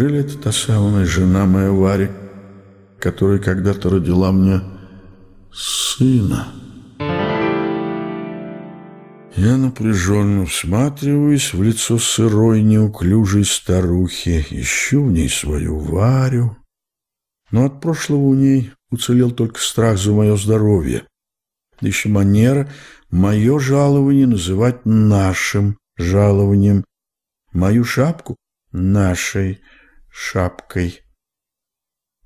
Неужели это та самая жена моя Варя, которая когда-то родила мне сына? Я напряженно всматриваюсь в лицо сырой, неуклюжей старухи, ищу в ней свою Варю. Но от прошлого у ней уцелел только страх за мое здоровье. Да еще манера мое жалование называть нашим жалованием, мою шапку — нашей шапкой.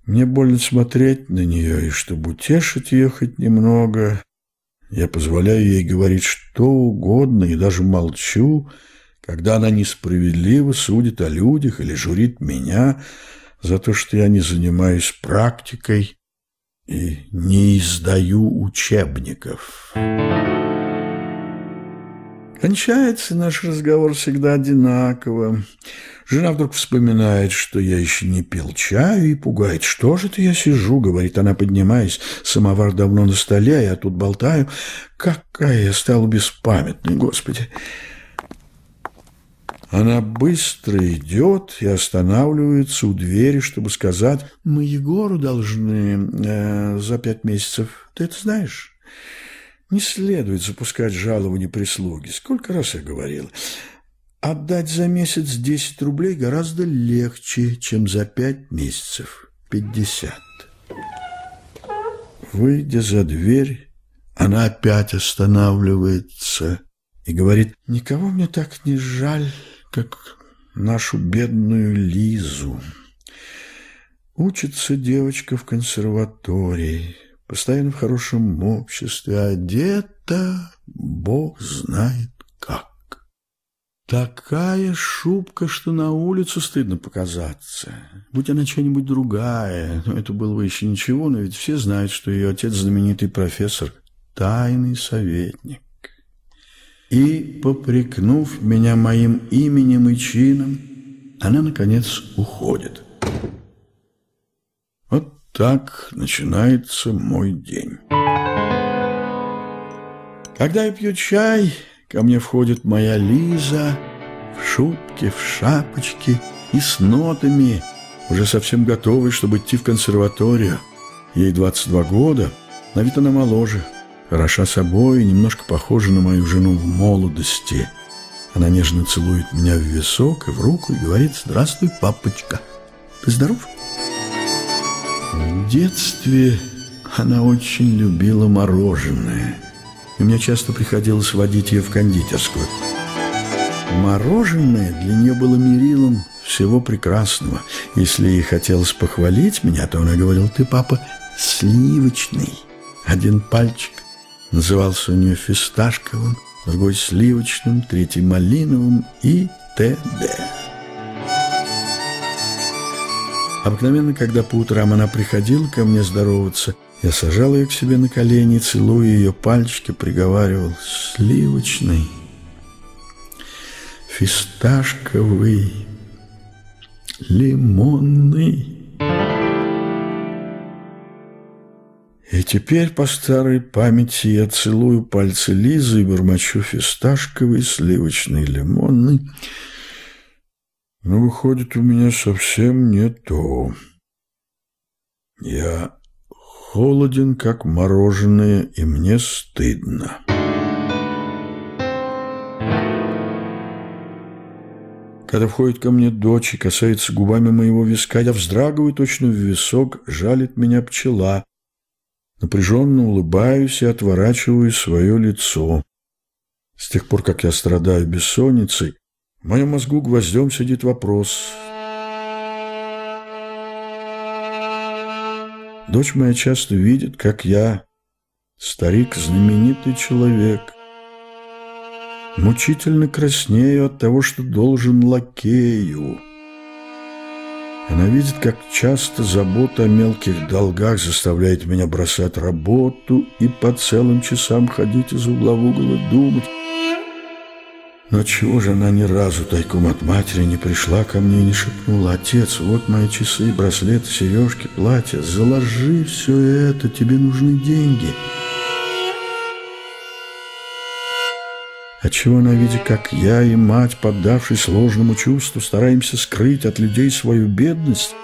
Мне больно смотреть на нее, и чтобы утешить ее хоть немного, я позволяю ей говорить что угодно и даже молчу, когда она несправедливо судит о людях или журит меня за то, что я не занимаюсь практикой и не издаю учебников. Кончается наш разговор всегда одинаково. Жена вдруг вспоминает, что я еще не пил чаю и пугает. «Что же ты я сижу?» — говорит она, поднимаясь. «Самовар давно на столе, я тут болтаю. Какая я стала беспамятной, Господи!» Она быстро идет и останавливается у двери, чтобы сказать, «Мы Егору должны э, за пять месяцев. Ты это знаешь?» Не следует запускать жалование прислуги. Сколько раз я говорил. Отдать за месяц 10 рублей гораздо легче, чем за пять месяцев. 50. Выйдя за дверь, она опять останавливается и говорит, «Никого мне так не жаль, как нашу бедную Лизу. Учится девочка в консерватории, постоянно в хорошем обществе, одета бог знает как. Такая шубка, что на улицу стыдно показаться. Будь она чья-нибудь другая, ну, это было бы еще ничего, но ведь все знают, что ее отец знаменитый профессор, тайный советник. И, попрекнув меня моим именем и чином, она, наконец, уходит. Так начинается мой день. Когда я пью чай, ко мне входит моя Лиза в шубке, в шапочке и с нотами, уже совсем готовой, чтобы идти в консерваторию. Ей 22 года, на вид она моложе, хороша собой и немножко похожа на мою жену в молодости. Она нежно целует меня в висок и в руку и говорит «Здравствуй, папочка, ты здоров?» В детстве она очень любила мороженое, и мне часто приходилось водить ее в кондитерскую. Мороженое для нее было мерилом всего прекрасного. Если ей хотелось похвалить меня, то она говорила, ты, папа, сливочный. Один пальчик назывался у нее фисташковым, другой сливочным, третий малиновым и т.д. Обыкновенно, когда по утрам она приходила ко мне здороваться, я сажал ее к себе на колени, целуя ее пальчики, приговаривал «сливочный, фисташковый, лимонный». И теперь по старой памяти я целую пальцы Лизы и бормочу фисташковый, сливочный, лимонный – но выходит у меня совсем не то. Я холоден, как мороженое, и мне стыдно. Когда входит ко мне дочь и касается губами моего виска, я вздрагиваю точно в висок, жалит меня пчела. Напряженно улыбаюсь и отворачиваю свое лицо. С тех пор, как я страдаю бессонницей, в моем мозгу гвоздем сидит вопрос. Дочь моя часто видит, как я, старик, знаменитый человек, мучительно краснею от того, что должен лакею. Она видит, как часто забота о мелких долгах заставляет меня бросать работу и по целым часам ходить из угла в угол и думать, но чего же она ни разу тайком от матери не пришла ко мне и не шепнула, «Отец, вот мои часы, браслеты, сережки, платья, заложи все это, тебе нужны деньги». Отчего она, видя, как я и мать, поддавшись ложному чувству, стараемся скрыть от людей свою бедность,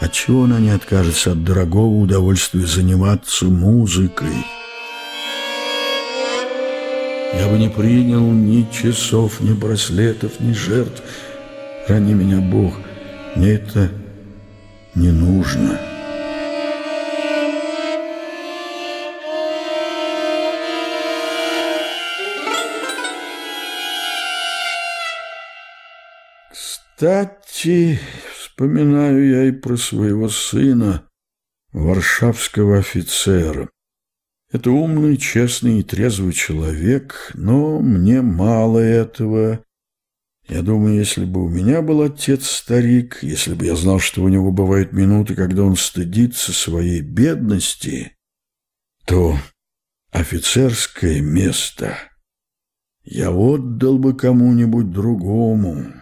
отчего она не откажется от дорогого удовольствия заниматься музыкой? Я бы не принял ни часов, ни браслетов, ни жертв. Храни меня, Бог, мне это не нужно». Кстати, вспоминаю я и про своего сына, варшавского офицера. Это умный, честный и трезвый человек, но мне мало этого. Я думаю, если бы у меня был отец-старик, если бы я знал, что у него бывают минуты, когда он стыдится своей бедности, то офицерское место я отдал бы кому-нибудь другому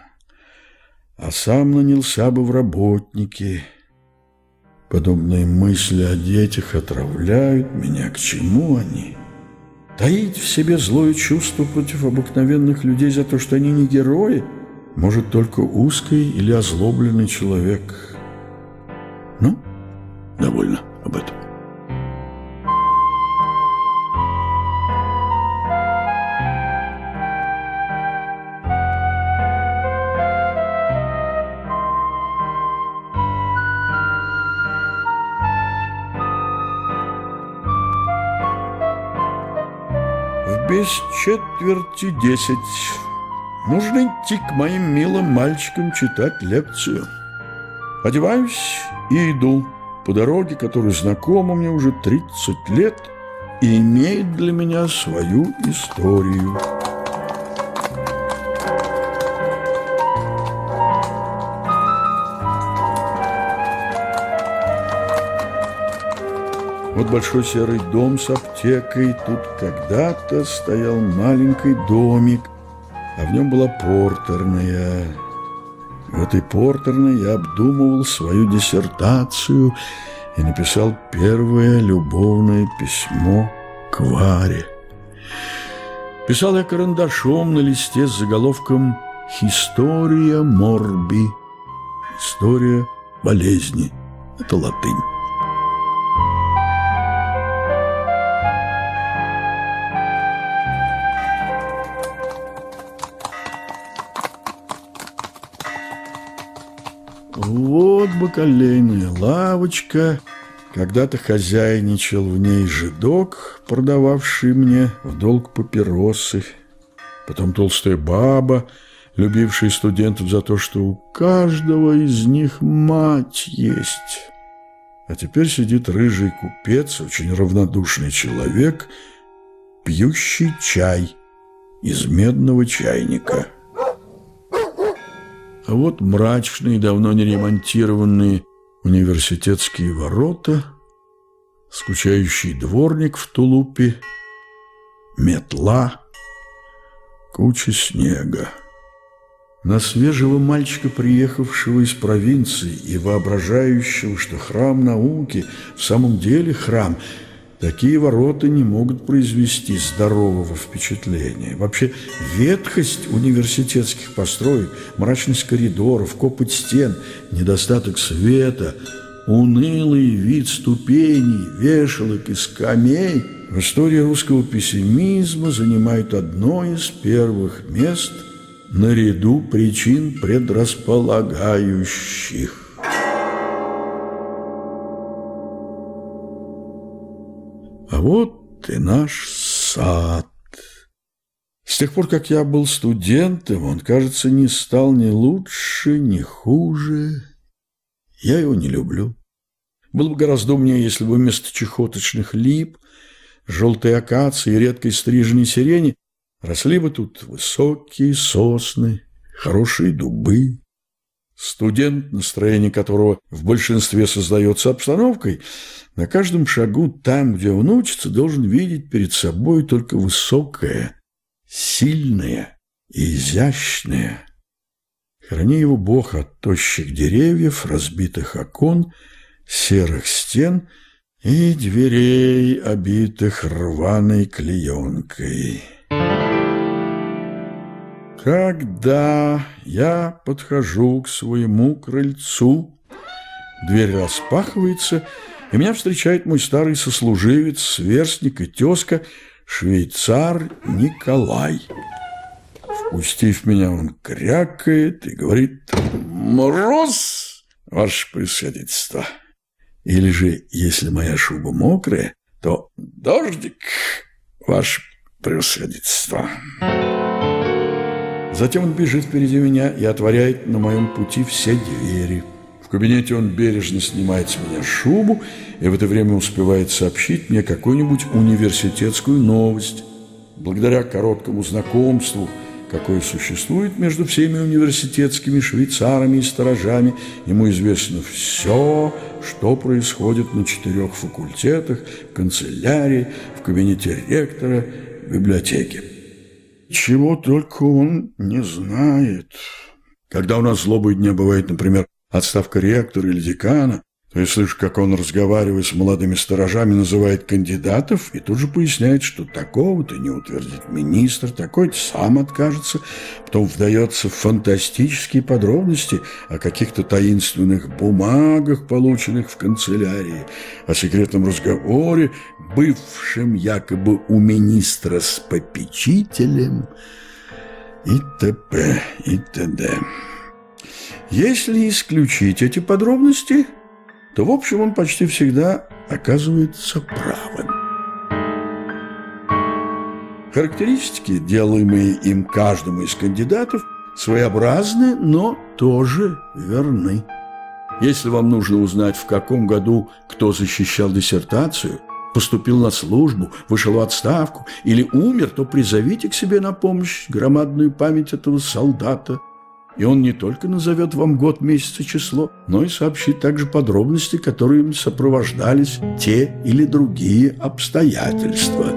а сам нанялся бы в работники. Подобные мысли о детях отравляют меня. К чему они? Таить в себе злое чувство против обыкновенных людей за то, что они не герои, может только узкий или озлобленный человек. Ну, довольно об этом. Без четверти десять. Нужно идти к моим милым мальчикам читать лекцию. Одеваюсь и иду по дороге, которая знакома мне уже 30 лет и имеет для меня свою историю. Вот большой серый дом с аптекой. Тут когда-то стоял маленький домик, а в нем была портерная. В этой портерной я обдумывал свою диссертацию и написал первое любовное письмо к Варе. Писал я карандашом на листе с заголовком «История морби» – «История болезни» – это латынь. Бакалейная лавочка. Когда-то хозяйничал в ней жидок, продававший мне в долг папиросы. Потом толстая баба, любившая студентов за то, что у каждого из них мать есть. А теперь сидит рыжий купец, очень равнодушный человек, пьющий чай из медного чайника. А вот мрачные, давно не ремонтированные университетские ворота, скучающий дворник в тулупе, метла, куча снега. На свежего мальчика, приехавшего из провинции и воображающего, что храм науки в самом деле храм – Такие ворота не могут произвести здорового впечатления. Вообще, ветхость университетских построек, мрачность коридоров, копоть стен, недостаток света, унылый вид ступеней, вешалок и скамей в истории русского пессимизма занимают одно из первых мест наряду причин предрасполагающих. А вот и наш сад. С тех пор, как я был студентом, он, кажется, не стал ни лучше, ни хуже. Я его не люблю. Было бы гораздо умнее, если бы вместо чехоточных лип, желтой акации и редкой стриженной сирени росли бы тут высокие сосны, хорошие дубы. Студент, настроение которого в большинстве создается обстановкой, на каждом шагу там, где он учится, должен видеть перед собой только высокое, сильное и изящное. Храни его Бог от тощих деревьев, разбитых окон, серых стен и дверей, обитых рваной клеенкой. Когда я подхожу к своему крыльцу, дверь распахивается, и меня встречает мой старый сослуживец, сверстник и тезка, швейцар Николай. Впустив меня, он крякает и говорит «Мороз, ваше происходительство!» Или же, если моя шуба мокрая, то «Дождик, ваше превосходительство!» Затем он бежит впереди меня и отворяет на моем пути все двери. В кабинете он бережно снимает с меня шубу и в это время успевает сообщить мне какую-нибудь университетскую новость. Благодаря короткому знакомству, какое существует между всеми университетскими швейцарами и сторожами, ему известно все, что происходит на четырех факультетах, в канцелярии, в кабинете ректора, в библиотеке. Чего только он не знает. Когда у нас злобы дня бывает, например, отставка ректора или декана, то я слышу, как он, разговаривая с молодыми сторожами, называет кандидатов и тут же поясняет, что такого-то не утвердит министр, такой-то сам откажется. Потом вдается в фантастические подробности о каких-то таинственных бумагах, полученных в канцелярии, о секретном разговоре, бывшем якобы у министра с попечителем и т.п. и т.д. Если исключить эти подробности, то, в общем, он почти всегда оказывается правым. Характеристики, делаемые им каждому из кандидатов, своеобразны, но тоже верны. Если вам нужно узнать, в каком году кто защищал диссертацию, поступил на службу, вышел в отставку или умер, то призовите к себе на помощь громадную память этого солдата – и он не только назовет вам год, месяц и число, но и сообщит также подробности, которыми сопровождались те или другие обстоятельства.